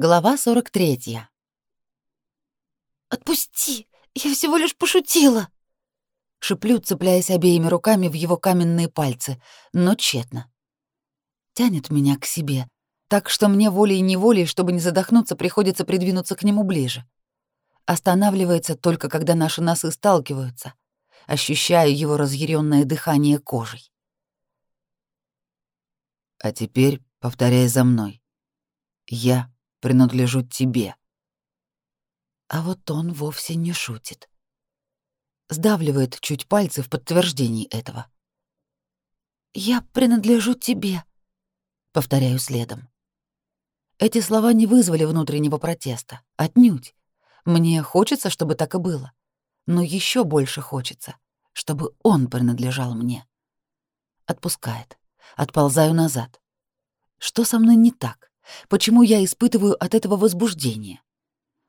Глава 43. «Отпусти! Я всего лишь пошутила!» Шиплю, цепляясь обеими руками в его каменные пальцы, но тщетно. Тянет меня к себе, так что мне волей-неволей, чтобы не задохнуться, приходится придвинуться к нему ближе. Останавливается только, когда наши носы сталкиваются. Ощущаю его разъяренное дыхание кожей. А теперь повторяй за мной. Я принадлежу тебе. А вот он вовсе не шутит. Сдавливает чуть пальцы в подтверждении этого. «Я принадлежу тебе», — повторяю следом. Эти слова не вызвали внутреннего протеста. Отнюдь. Мне хочется, чтобы так и было. Но еще больше хочется, чтобы он принадлежал мне. Отпускает. Отползаю назад. Что со мной не так? Почему я испытываю от этого возбуждение?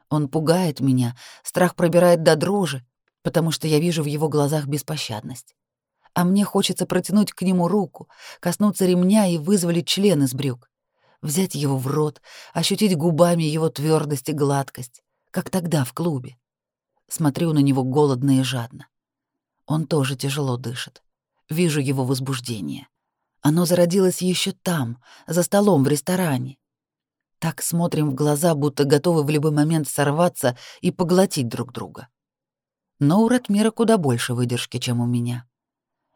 Он пугает меня, страх пробирает до дрожи, потому что я вижу в его глазах беспощадность. А мне хочется протянуть к нему руку, коснуться ремня и вызволить член из брюк, взять его в рот, ощутить губами его твердость и гладкость, как тогда в клубе. Смотрю на него голодно и жадно. Он тоже тяжело дышит. Вижу его возбуждение. Оно зародилось еще там, за столом в ресторане. Так смотрим в глаза, будто готовы в любой момент сорваться и поглотить друг друга. Но у Ратмира куда больше выдержки, чем у меня.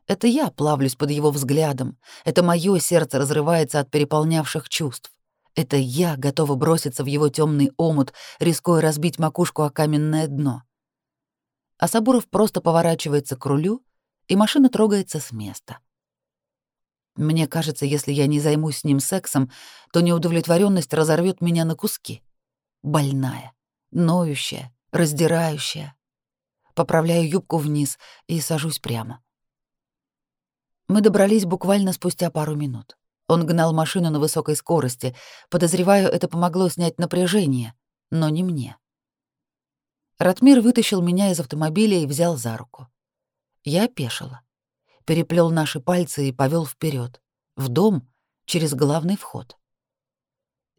Это я плавлюсь под его взглядом, это мое сердце разрывается от переполнявших чувств. Это я готова броситься в его темный омут, рискуя разбить макушку о каменное дно. А Сабуров просто поворачивается к рулю, и машина трогается с места. Мне кажется, если я не займусь с ним сексом, то неудовлетворенность разорвет меня на куски. Больная, ноющая, раздирающая. Поправляю юбку вниз и сажусь прямо. Мы добрались буквально спустя пару минут. Он гнал машину на высокой скорости. Подозреваю, это помогло снять напряжение, но не мне. Ратмир вытащил меня из автомобиля и взял за руку. Я опешила переплел наши пальцы и повел вперед, в дом, через главный вход.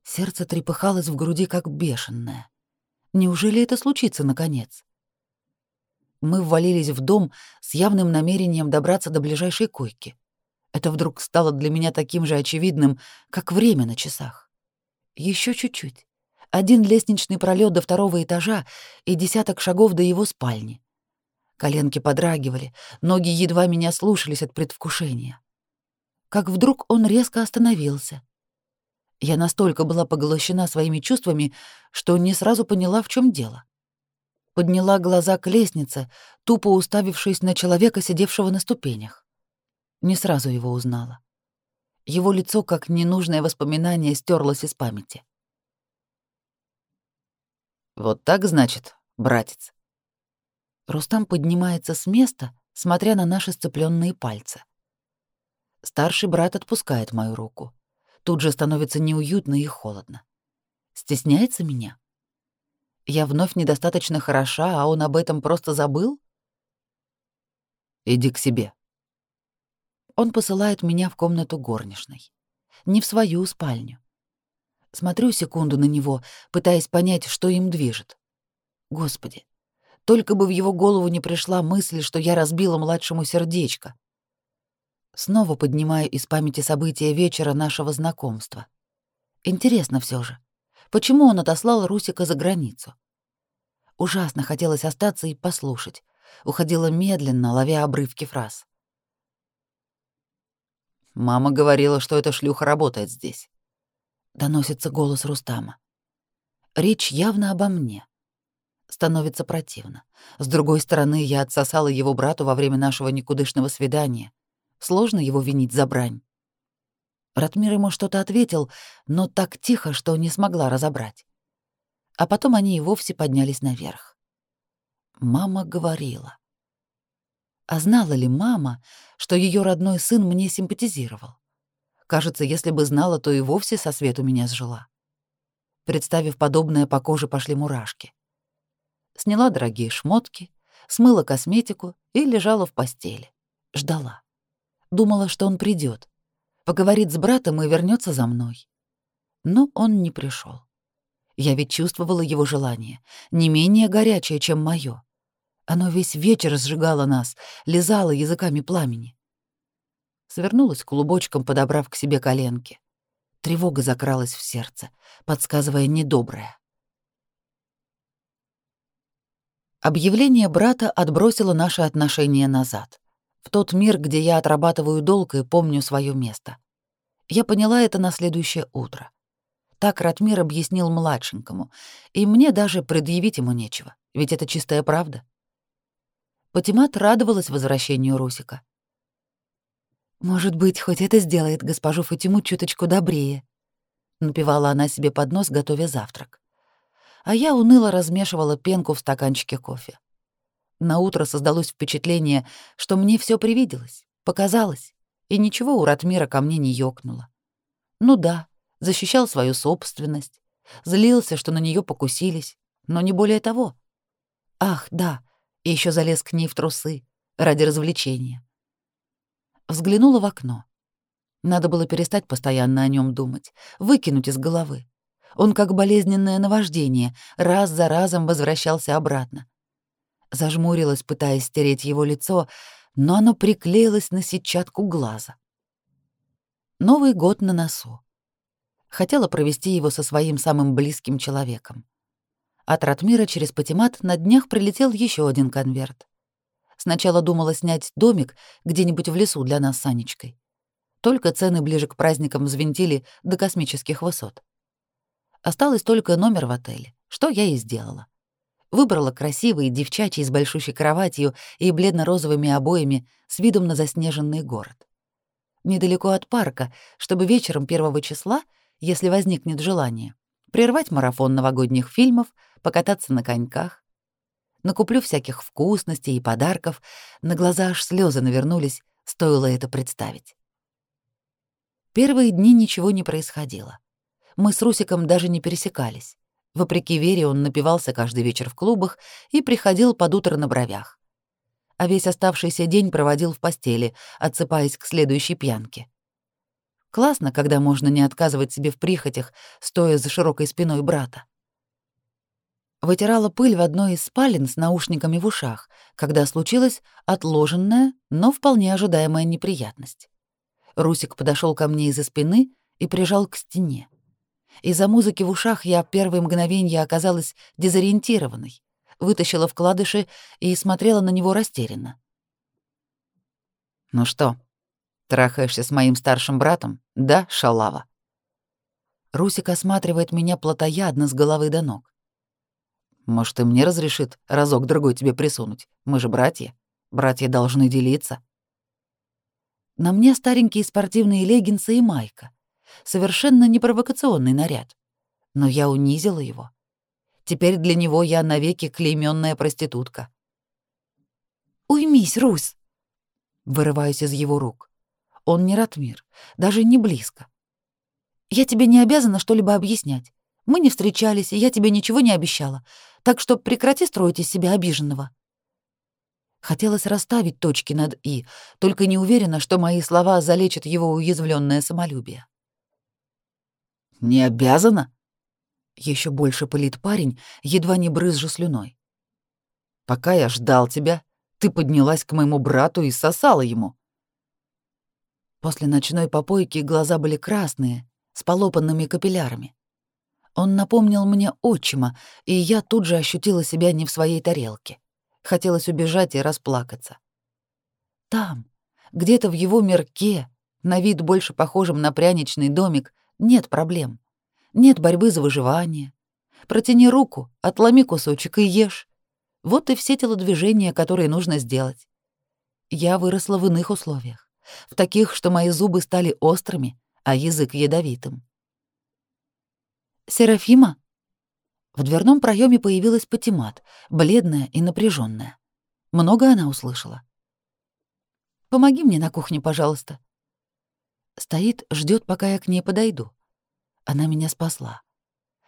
Сердце трепыхалось в груди, как бешеное. Неужели это случится наконец? Мы ввалились в дом с явным намерением добраться до ближайшей койки. Это вдруг стало для меня таким же очевидным, как время на часах. Еще чуть-чуть. Один лестничный пролет до второго этажа и десяток шагов до его спальни. Коленки подрагивали, ноги едва меня слушались от предвкушения. Как вдруг он резко остановился. Я настолько была поглощена своими чувствами, что не сразу поняла, в чем дело. Подняла глаза к лестнице, тупо уставившись на человека, сидевшего на ступенях. Не сразу его узнала. Его лицо, как ненужное воспоминание, стерлось из памяти. «Вот так, значит, братец?» Рустам поднимается с места, смотря на наши сцепленные пальцы. Старший брат отпускает мою руку. Тут же становится неуютно и холодно. Стесняется меня? Я вновь недостаточно хороша, а он об этом просто забыл? Иди к себе. Он посылает меня в комнату горничной. Не в свою спальню. Смотрю секунду на него, пытаясь понять, что им движет. Господи, только бы в его голову не пришла мысль, что я разбила младшему сердечко. Снова поднимаю из памяти события вечера нашего знакомства. Интересно все же, почему он отослал Русика за границу? Ужасно хотелось остаться и послушать. Уходила медленно, ловя обрывки фраз. «Мама говорила, что эта шлюха работает здесь», — доносится голос Рустама. Речь явно обо мне. Становится противно. С другой стороны, я отсосала его брату во время нашего никудышного свидания. Сложно его винить за брань. Ратмир ему что-то ответил, но так тихо, что не смогла разобрать. А потом они и вовсе поднялись наверх. Мама говорила. А знала ли мама, что ее родной сын мне симпатизировал? Кажется, если бы знала, то и вовсе со свету меня сжила. Представив подобное, по коже пошли мурашки сняла дорогие шмотки, смыла косметику и лежала в постели. Ждала. Думала, что он придет, поговорит с братом и вернется за мной. Но он не пришел. Я ведь чувствовала его желание, не менее горячее, чем мое. Оно весь вечер сжигало нас, лизало языками пламени. Свернулась клубочком, подобрав к себе коленки. Тревога закралась в сердце, подсказывая недоброе. Объявление брата отбросило наши отношения назад. В тот мир, где я отрабатываю долг и помню свое место. Я поняла это на следующее утро. Так Ратмир объяснил младшенькому, и мне даже предъявить ему нечего, ведь это чистая правда. Патимат радовалась возвращению Русика. «Может быть, хоть это сделает госпожу Фатиму чуточку добрее», — напевала она себе под нос, готовя завтрак. А я уныло размешивала пенку в стаканчике кофе. На утро создалось впечатление, что мне все привиделось, показалось, и ничего у Ратмира ко мне не ёкнуло. Ну да, защищал свою собственность, злился, что на нее покусились, но не более того. Ах, да, еще залез к ней в трусы ради развлечения. Взглянула в окно. Надо было перестать постоянно о нем думать, выкинуть из головы. Он, как болезненное наваждение, раз за разом возвращался обратно. Зажмурилась, пытаясь стереть его лицо, но оно приклеилось на сетчатку глаза. Новый год на носу. Хотела провести его со своим самым близким человеком. От Ратмира через Патимат на днях прилетел еще один конверт. Сначала думала снять домик где-нибудь в лесу для нас с Анечкой. Только цены ближе к праздникам взвинтили до космических высот. Осталось только номер в отеле, что я и сделала. Выбрала красивый девчачий с большущей кроватью и бледно-розовыми обоями с видом на заснеженный город. Недалеко от парка, чтобы вечером первого числа, если возникнет желание, прервать марафон новогодних фильмов, покататься на коньках. Накуплю всяких вкусностей и подарков, на глаза аж слезы навернулись, стоило это представить. Первые дни ничего не происходило. Мы с Русиком даже не пересекались. Вопреки Вере он напивался каждый вечер в клубах и приходил под утро на бровях. А весь оставшийся день проводил в постели, отсыпаясь к следующей пьянке. Классно, когда можно не отказывать себе в прихотях, стоя за широкой спиной брата. Вытирала пыль в одной из спален с наушниками в ушах, когда случилась отложенная, но вполне ожидаемая неприятность. Русик подошел ко мне из-за спины и прижал к стене. Из-за музыки в ушах я первые мгновения оказалась дезориентированной, вытащила вкладыши и смотрела на него растерянно. «Ну что, трахаешься с моим старшим братом, да, шалава?» Русик осматривает меня плотоядно с головы до ног. «Может, и мне разрешит разок-другой тебе присунуть? Мы же братья. Братья должны делиться». На мне старенькие спортивные леггинсы и майка совершенно непровокационный наряд. Но я унизила его. Теперь для него я навеки клеймённая проститутка. «Уймись, Русь!» Вырываюсь из его рук. Он не Ратмир, даже не близко. «Я тебе не обязана что-либо объяснять. Мы не встречались, и я тебе ничего не обещала. Так что прекрати строить из себя обиженного». Хотелось расставить точки над «и», только не уверена, что мои слова залечат его уязвленное самолюбие. Не обязана? Еще больше пылит парень, едва не брызжу слюной. Пока я ждал тебя, ты поднялась к моему брату и сосала ему. После ночной попойки глаза были красные, с полопанными капиллярами. Он напомнил мне отчима, и я тут же ощутила себя не в своей тарелке. Хотелось убежать и расплакаться. Там, где-то в его мирке, на вид больше похожем на пряничный домик, нет проблем. Нет борьбы за выживание. Протяни руку, отломи кусочек и ешь. Вот и все телодвижения, которые нужно сделать. Я выросла в иных условиях. В таких, что мои зубы стали острыми, а язык ядовитым. «Серафима?» В дверном проеме появилась Патимат, бледная и напряженная. Много она услышала. «Помоги мне на кухне, пожалуйста». Стоит, ждет, пока я к ней подойду. Она меня спасла.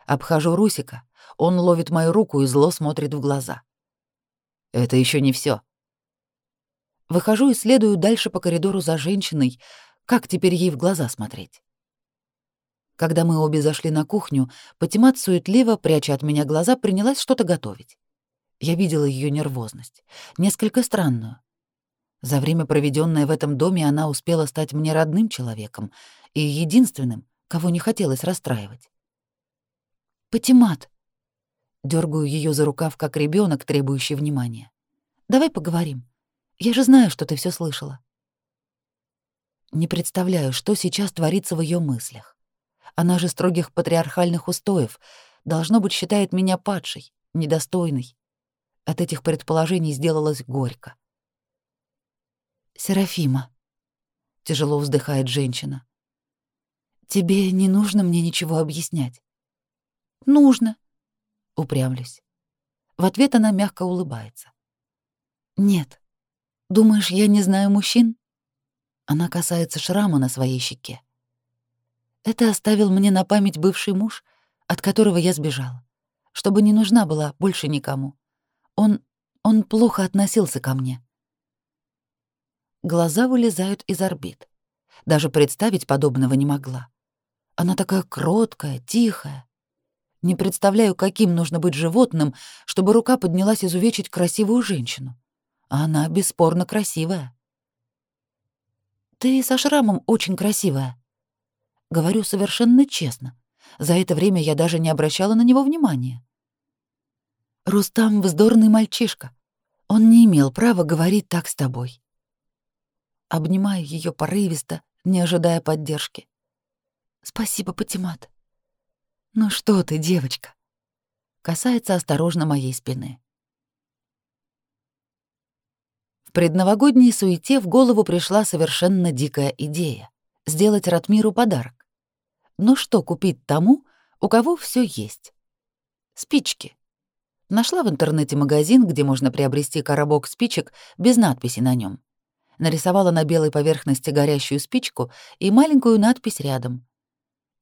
Обхожу Русика, он ловит мою руку и зло смотрит в глаза. Это еще не все. Выхожу и следую дальше по коридору за женщиной. Как теперь ей в глаза смотреть? Когда мы обе зашли на кухню, Патимат суетливо, пряча от меня глаза, принялась что-то готовить. Я видела ее нервозность, несколько странную. За время, проведенное в этом доме, она успела стать мне родным человеком и единственным, кого не хотелось расстраивать. «Патимат!» Дергаю ее за рукав, как ребенок, требующий внимания. «Давай поговорим. Я же знаю, что ты все слышала». Не представляю, что сейчас творится в ее мыслях. Она же строгих патриархальных устоев, должно быть, считает меня падшей, недостойной. От этих предположений сделалось горько. «Серафима», — тяжело вздыхает женщина, — «тебе не нужно мне ничего объяснять». «Нужно», — упрямлюсь. В ответ она мягко улыбается. «Нет. Думаешь, я не знаю мужчин?» Она касается шрама на своей щеке. Это оставил мне на память бывший муж, от которого я сбежала, чтобы не нужна была больше никому. Он... он плохо относился ко мне. Глаза вылезают из орбит. Даже представить подобного не могла. Она такая кроткая, тихая. Не представляю, каким нужно быть животным, чтобы рука поднялась изувечить красивую женщину. А она бесспорно красивая. Ты со шрамом очень красивая. Говорю совершенно честно. За это время я даже не обращала на него внимания. Рустам вздорный мальчишка. Он не имел права говорить так с тобой. Обнимаю ее порывисто, не ожидая поддержки. Спасибо, Патимат. Ну что ты, девочка? Касается осторожно моей спины. предновогодней суете в голову пришла совершенно дикая идея — сделать Ратмиру подарок. Но что купить тому, у кого все есть? Спички. Нашла в интернете магазин, где можно приобрести коробок спичек без надписи на нем. Нарисовала на белой поверхности горящую спичку и маленькую надпись рядом.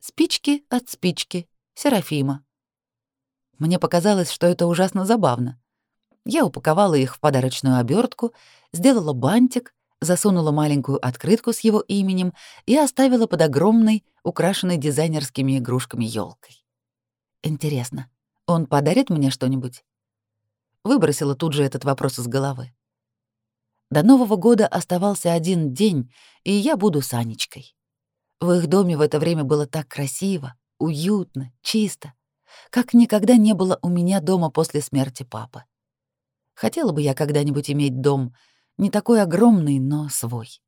«Спички от спички. Серафима». Мне показалось, что это ужасно забавно. Я упаковала их в подарочную обертку, сделала бантик, засунула маленькую открытку с его именем и оставила под огромной, украшенной дизайнерскими игрушками елкой. Интересно, он подарит мне что-нибудь? Выбросила тут же этот вопрос из головы. До Нового года оставался один день, и я буду с Анечкой. В их доме в это время было так красиво, уютно, чисто, как никогда не было у меня дома после смерти папы. Хотела бы я когда-нибудь иметь дом, не такой огромный, но свой.